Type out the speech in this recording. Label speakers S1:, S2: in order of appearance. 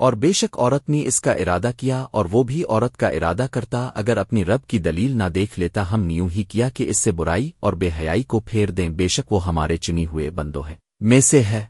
S1: اور بے شک عورت نے اس کا ارادہ کیا اور وہ بھی عورت کا ارادہ کرتا اگر اپنی رب کی دلیل نہ دیکھ لیتا ہم نیوں ہی کیا کہ اس سے برائی اور بے حیائی کو پھیر دیں، بے شک وہ ہمارے چنی ہوئے بندو ہے میں سے ہے۔